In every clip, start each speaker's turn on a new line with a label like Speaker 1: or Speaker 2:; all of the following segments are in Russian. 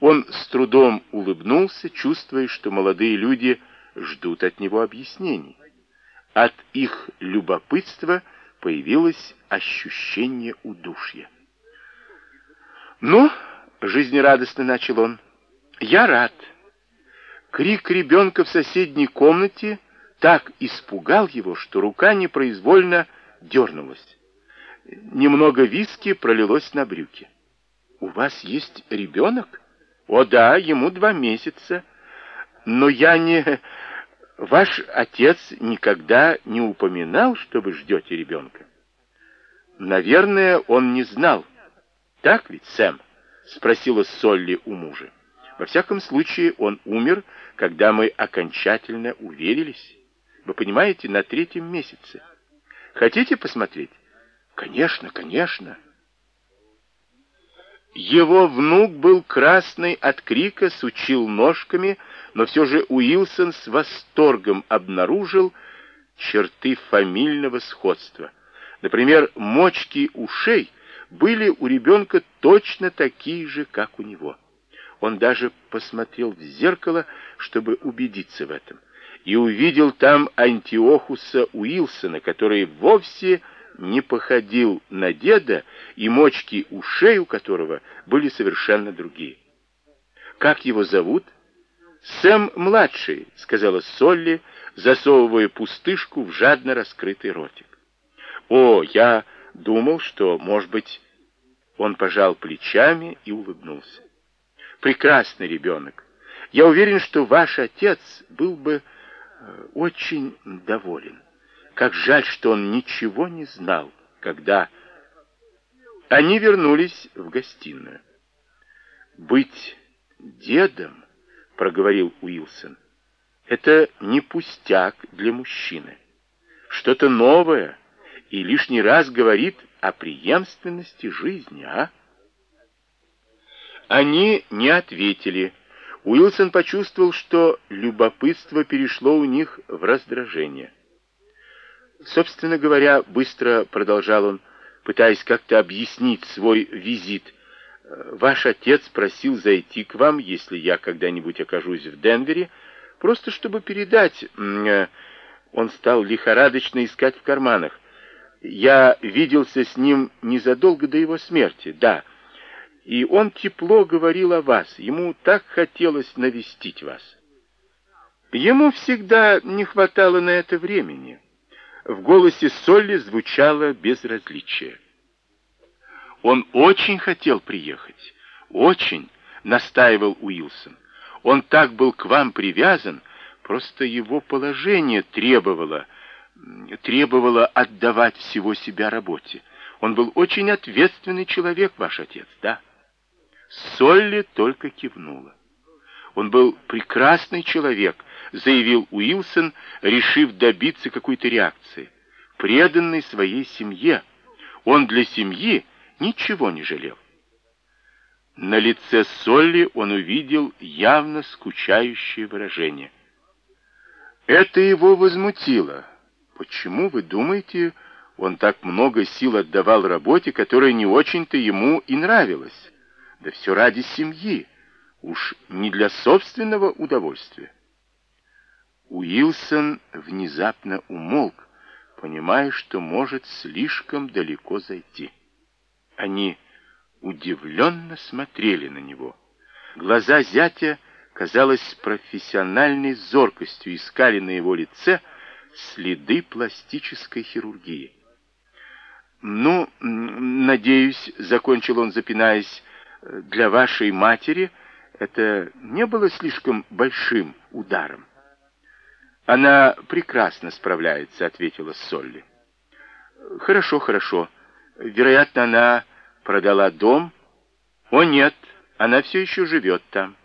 Speaker 1: Он с трудом улыбнулся, чувствуя, что молодые люди ждут от него объяснений. От их любопытства появилось ощущение удушья. «Ну, — жизнерадостно начал он, — я рад. Крик ребенка в соседней комнате так испугал его, что рука непроизвольно дернулась. Немного виски пролилось на брюки. «У вас есть ребенок?» «О да, ему два месяца. Но я не... Ваш отец никогда не упоминал, что вы ждете ребенка?» «Наверное, он не знал. Так ведь, Сэм?» — спросила Солли у мужа. «Во всяком случае, он умер, когда мы окончательно уверились. Вы понимаете, на третьем месяце. Хотите посмотреть?» «Конечно, конечно». Его внук был красный от крика, сучил ножками, но все же Уилсон с восторгом обнаружил черты фамильного сходства. Например, мочки ушей были у ребенка точно такие же, как у него. Он даже посмотрел в зеркало, чтобы убедиться в этом, и увидел там Антиохуса Уилсона, который вовсе не походил на деда, и мочки ушей у которого были совершенно другие. «Как его зовут?» «Сэм-младший», — сказала Солли, засовывая пустышку в жадно раскрытый ротик. «О, я думал, что, может быть...» Он пожал плечами и улыбнулся. «Прекрасный ребенок. Я уверен, что ваш отец был бы э, очень доволен». Как жаль, что он ничего не знал, когда... Они вернулись в гостиную. «Быть дедом», — проговорил Уилсон, — «это не пустяк для мужчины. Что-то новое и лишний раз говорит о преемственности жизни, а?» Они не ответили. Уилсон почувствовал, что любопытство перешло у них в раздражение. Собственно говоря, быстро продолжал он, пытаясь как-то объяснить свой визит. Ваш отец просил зайти к вам, если я когда-нибудь окажусь в Денвере, просто чтобы передать... Э, он стал лихорадочно искать в карманах. Я виделся с ним незадолго до его смерти, да. И он тепло говорил о вас. Ему так хотелось навестить вас. Ему всегда не хватало на это времени. В голосе Солли звучало безразличие. «Он очень хотел приехать. Очень», — настаивал Уилсон. «Он так был к вам привязан, просто его положение требовало, требовало отдавать всего себя работе. Он был очень ответственный человек, ваш отец, да?» Солли только кивнула. Он был прекрасный человек, заявил Уилсон, решив добиться какой-то реакции. Преданный своей семье. Он для семьи ничего не жалел. На лице Солли он увидел явно скучающее выражение. Это его возмутило. Почему, вы думаете, он так много сил отдавал работе, которая не очень-то ему и нравилась? Да все ради семьи, уж не для собственного удовольствия. Уилсон внезапно умолк, понимая, что может слишком далеко зайти. Они удивленно смотрели на него. Глаза зятя, казалось, профессиональной зоркостью искали на его лице следы пластической хирургии. «Ну, надеюсь, — закончил он, запинаясь, — для вашей матери это не было слишком большим ударом». «Она прекрасно справляется», — ответила Солли. «Хорошо, хорошо. Вероятно, она продала дом?» «О, нет, она все еще живет там.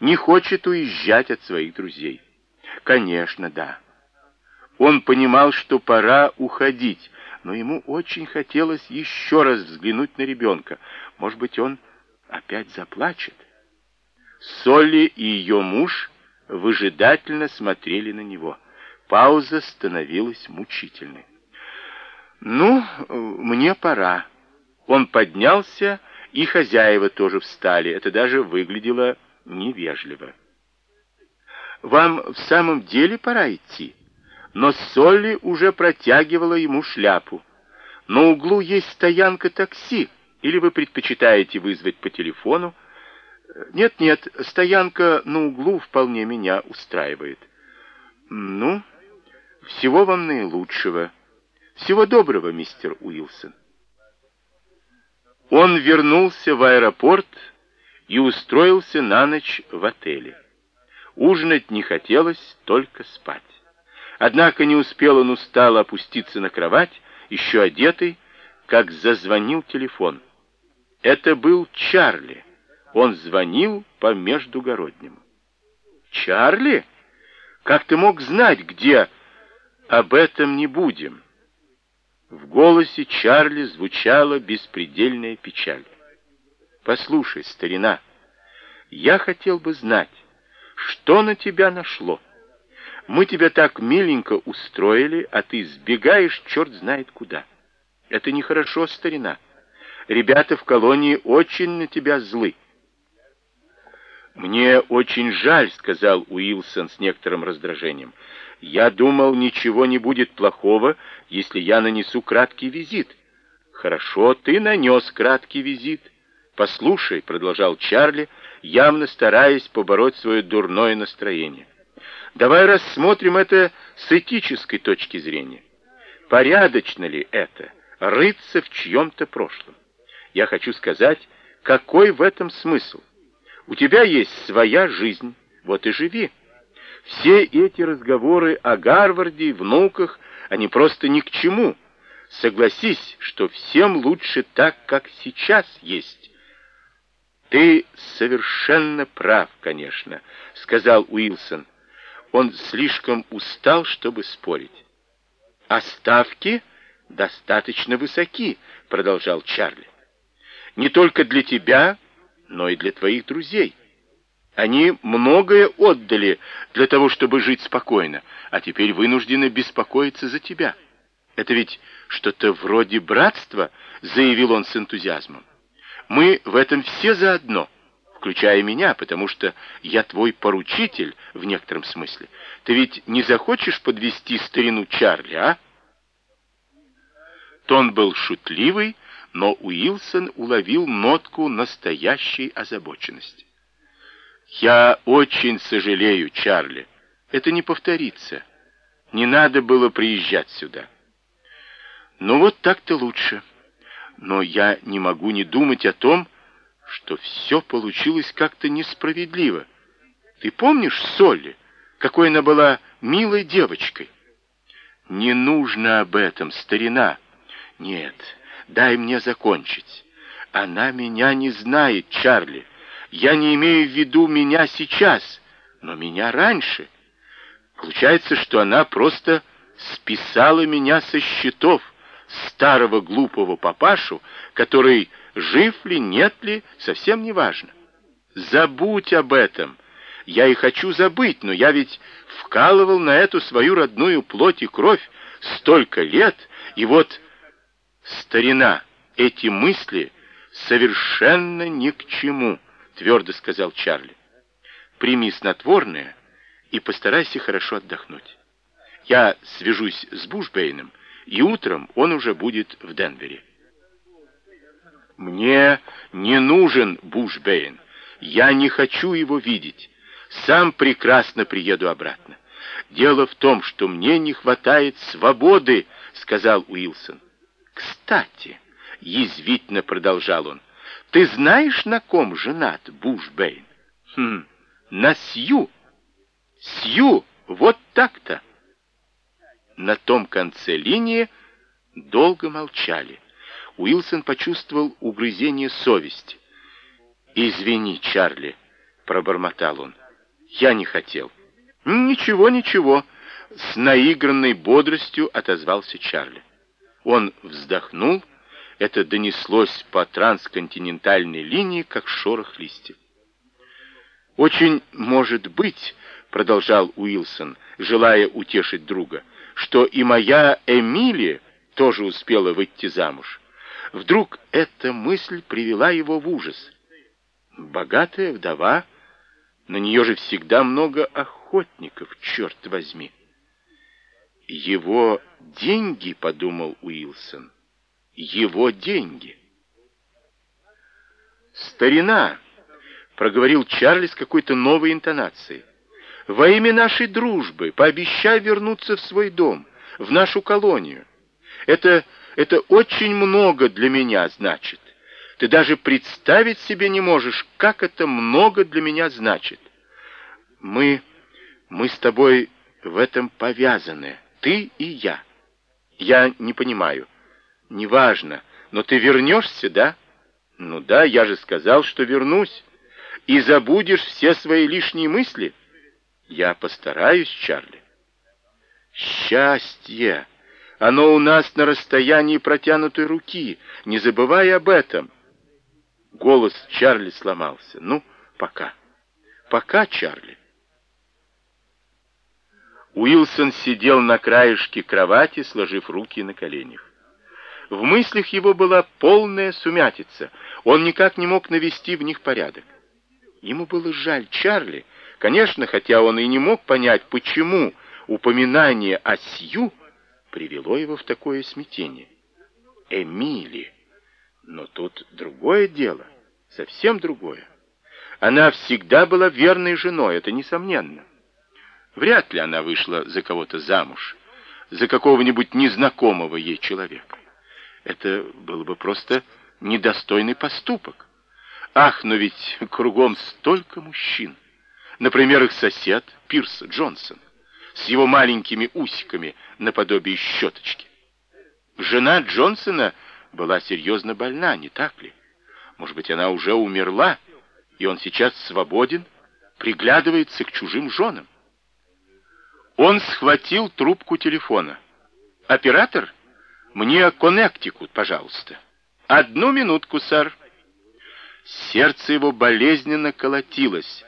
Speaker 1: Не хочет уезжать от своих друзей». «Конечно, да». Он понимал, что пора уходить, но ему очень хотелось еще раз взглянуть на ребенка. Может быть, он опять заплачет. Солли и ее муж выжидательно смотрели на него. Пауза становилась мучительной. «Ну, мне пора». Он поднялся И хозяева тоже встали. Это даже выглядело невежливо. «Вам в самом деле пора идти?» Но Солли уже протягивала ему шляпу. «На углу есть стоянка такси, или вы предпочитаете вызвать по телефону?» «Нет-нет, стоянка на углу вполне меня устраивает». «Ну, всего вам наилучшего. Всего доброго, мистер Уилсон». Он вернулся в аэропорт и устроился на ночь в отеле. Ужинать не хотелось, только спать. Однако не успел он устало опуститься на кровать, еще одетый, как зазвонил телефон. Это был Чарли. Он звонил по междугороднему. «Чарли? Как ты мог знать, где...» «Об этом не будем». В голосе Чарли звучала беспредельная печаль. «Послушай, старина, я хотел бы знать, что на тебя нашло. Мы тебя так миленько устроили, а ты сбегаешь черт знает куда. Это нехорошо, старина. Ребята в колонии очень на тебя злы. «Мне очень жаль», — сказал Уилсон с некоторым раздражением. «Я думал, ничего не будет плохого, если я нанесу краткий визит». «Хорошо, ты нанес краткий визит». «Послушай», — продолжал Чарли, явно стараясь побороть свое дурное настроение. «Давай рассмотрим это с этической точки зрения. Порядочно ли это, рыться в чьем-то прошлом? Я хочу сказать, какой в этом смысл? У тебя есть своя жизнь, вот и живи. Все эти разговоры о Гарварде внуках, они просто ни к чему. Согласись, что всем лучше так, как сейчас есть. Ты совершенно прав, конечно, сказал Уилсон. Он слишком устал, чтобы спорить. А ставки достаточно высоки, продолжал Чарли. Не только для тебя, но и для твоих друзей. Они многое отдали для того, чтобы жить спокойно, а теперь вынуждены беспокоиться за тебя. Это ведь что-то вроде братства, заявил он с энтузиазмом. Мы в этом все заодно, включая меня, потому что я твой поручитель в некотором смысле. Ты ведь не захочешь подвести старину Чарли, а? Тон был шутливый, но Уилсон уловил нотку настоящей озабоченности. «Я очень сожалею, Чарли. Это не повторится. Не надо было приезжать сюда». «Ну вот так-то лучше. Но я не могу не думать о том, что все получилось как-то несправедливо. Ты помнишь Солли, какой она была милой девочкой?» «Не нужно об этом, старина. Нет, дай мне закончить. Она меня не знает, Чарли. Я не имею в виду меня сейчас, но меня раньше. Получается, что она просто списала меня со счетов старого глупого папашу, который, жив ли, нет ли, совсем не важно. Забудь об этом. Я и хочу забыть, но я ведь вкалывал на эту свою родную плоть и кровь столько лет, и вот старина, эти мысли совершенно ни к чему, твердо сказал Чарли. Прими снотворное и постарайся хорошо отдохнуть. Я свяжусь с Бушбейном, и утром он уже будет в Денвере. Мне не нужен Бушбейн. Я не хочу его видеть. Сам прекрасно приеду обратно. Дело в том, что мне не хватает свободы, сказал Уилсон. Кстати, язвительно продолжал он, ты знаешь, на ком женат Бушбейн? Хм, на Сью. Сью, вот так-то. На том конце линии долго молчали. Уилсон почувствовал угрызение совести. «Извини, Чарли», — пробормотал он. «Я не хотел». «Ничего, ничего», — с наигранной бодростью отозвался Чарли. Он вздохнул, это донеслось по трансконтинентальной линии, как шорох листьев. «Очень может быть», — продолжал Уилсон, желая утешить друга, «что и моя Эмилия тоже успела выйти замуж. Вдруг эта мысль привела его в ужас. Богатая вдова, на нее же всегда много охотников, черт возьми. Его деньги, подумал Уилсон, его деньги. Старина, проговорил Чарли с какой-то новой интонацией. Во имя нашей дружбы пообещай вернуться в свой дом, в нашу колонию. Это это очень много для меня значит. Ты даже представить себе не можешь, как это много для меня значит. Мы мы с тобой в этом повязаны, ты и я. Я не понимаю. Неважно, но ты вернешься, да? Ну да, я же сказал, что вернусь. И забудешь все свои лишние мысли? Я постараюсь, Чарли. Счастье! Оно у нас на расстоянии протянутой руки. Не забывай об этом. Голос Чарли сломался. Ну, пока. Пока, Чарли. Уилсон сидел на краешке кровати, сложив руки на коленях. В мыслях его была полная сумятица. Он никак не мог навести в них порядок. Ему было жаль Чарли, конечно, хотя он и не мог понять, почему упоминание о Сью привело его в такое смятение. Эмили. Но тут другое дело, совсем другое. Она всегда была верной женой, это несомненно. Вряд ли она вышла за кого-то замуж, за какого-нибудь незнакомого ей человека. Это было бы просто недостойный поступок. Ах, но ведь кругом столько мужчин. Например, их сосед Пирс Джонсон с его маленькими усиками наподобие щеточки. Жена Джонсона была серьезно больна, не так ли? Может быть, она уже умерла, и он сейчас свободен, приглядывается к чужим женам. Он схватил трубку телефона. «Оператор, мне Коннектикут, пожалуйста». «Одну минутку, сэр». Сердце его болезненно колотилось.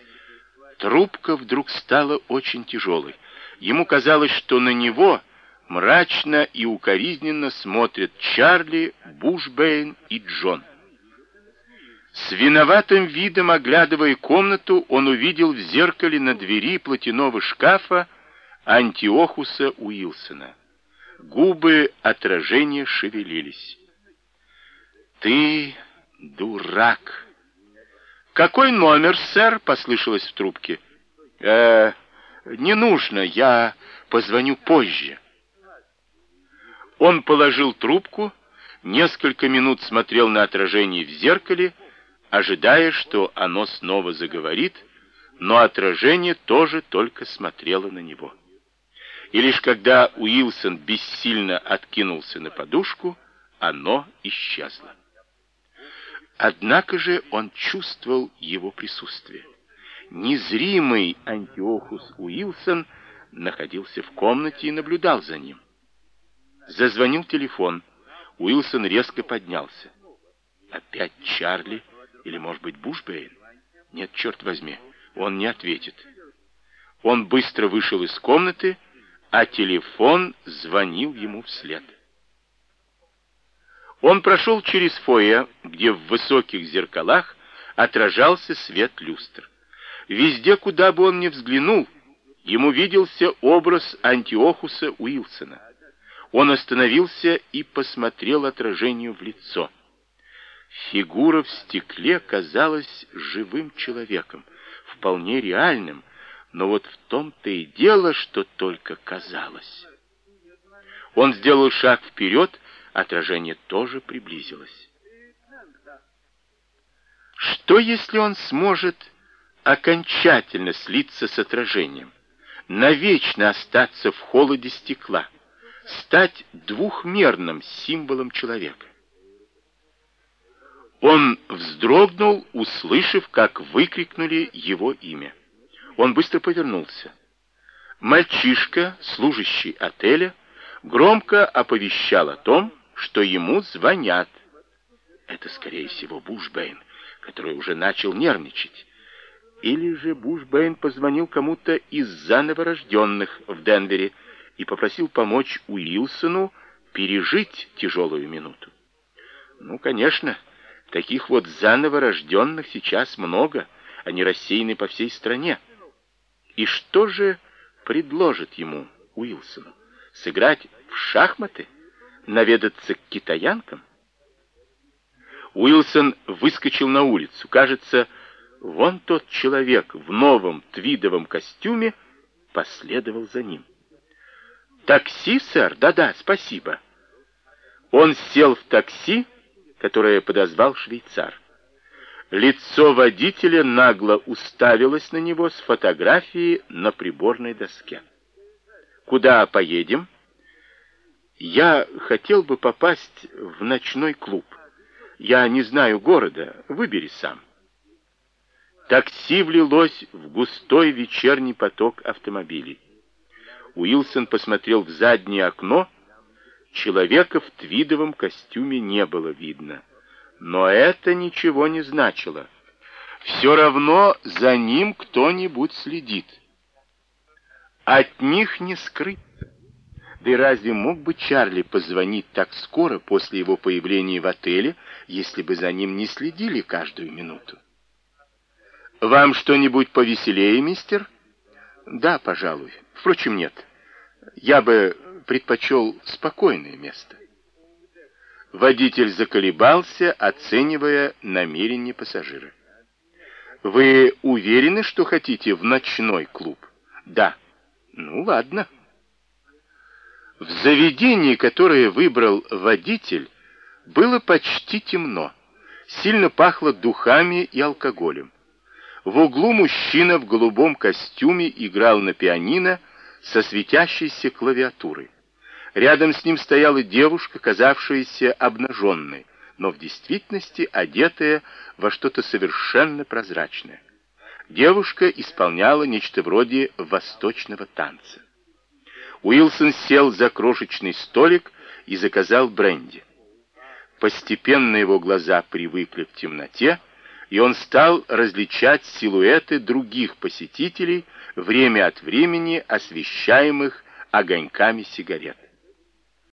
Speaker 1: Трубка вдруг стала очень тяжелой. Ему казалось, что на него мрачно и укоризненно смотрят Чарли, Бушбейн и Джон. С виноватым видом, оглядывая комнату, он увидел в зеркале на двери платяного шкафа Антиохуса Уилсона. Губы отражения шевелились. «Ты дурак!» «Какой номер, сэр?» — послышалось в трубке. «Э, «Не нужно, я позвоню позже». Он положил трубку, несколько минут смотрел на отражение в зеркале, ожидая, что оно снова заговорит, но отражение тоже только смотрело на него. И лишь когда Уилсон бессильно откинулся на подушку, оно исчезло. Однако же он чувствовал его присутствие незримый Антиохус Уилсон находился в комнате и наблюдал за ним. Зазвонил телефон. Уилсон резко поднялся. Опять Чарли или, может быть, Бушбейн? Нет, черт возьми, он не ответит. Он быстро вышел из комнаты, а телефон звонил ему вслед. Он прошел через фойе, где в высоких зеркалах отражался свет люстр. Везде, куда бы он ни взглянул, ему виделся образ Антиохуса Уилсона. Он остановился и посмотрел отражению в лицо. Фигура в стекле казалась живым человеком, вполне реальным, но вот в том-то и дело, что только казалось. Он сделал шаг вперед, отражение тоже приблизилось. Что, если он сможет окончательно слиться с отражением, навечно остаться в холоде стекла, стать двухмерным символом человека. Он вздрогнул, услышав, как выкрикнули его имя. Он быстро повернулся. Мальчишка, служащий отеля, громко оповещал о том, что ему звонят. Это, скорее всего, Бушбейн, который уже начал нервничать. Или же Бушбейн позвонил кому-то из заново рожденных в Денвере и попросил помочь Уилсону пережить тяжелую минуту. Ну, конечно, таких вот заново рожденных сейчас много, они рассеяны по всей стране. И что же предложит ему Уилсону? Сыграть в шахматы? Наведаться к китаянкам? Уилсон выскочил на улицу. Кажется, вон тот человек в новом твидовом костюме последовал за ним. «Такси, сэр? Да-да, спасибо». Он сел в такси, которое подозвал швейцар. Лицо водителя нагло уставилось на него с фотографией на приборной доске. «Куда поедем?» «Я хотел бы попасть в ночной клуб. Я не знаю города, выбери сам». Такси влилось в густой вечерний поток автомобилей. Уилсон посмотрел в заднее окно. Человека в твидовом костюме не было видно. Но это ничего не значило. Все равно за ним кто-нибудь следит. От них не скрыться. Да и разве мог бы Чарли позвонить так скоро после его появления в отеле, если бы за ним не следили каждую минуту? «Вам что-нибудь повеселее, мистер?» «Да, пожалуй. Впрочем, нет. Я бы предпочел спокойное место». Водитель заколебался, оценивая намерение пассажира. «Вы уверены, что хотите в ночной клуб?» «Да». «Ну, ладно». В заведении, которое выбрал водитель, было почти темно. Сильно пахло духами и алкоголем. В углу мужчина в голубом костюме играл на пианино со светящейся клавиатурой. Рядом с ним стояла девушка, казавшаяся обнаженной, но в действительности одетая во что-то совершенно прозрачное. Девушка исполняла нечто вроде восточного танца. Уилсон сел за крошечный столик и заказал бренди. Постепенно его глаза привыкли к темноте, и он стал различать силуэты других посетителей, время от времени освещаемых огоньками сигарет.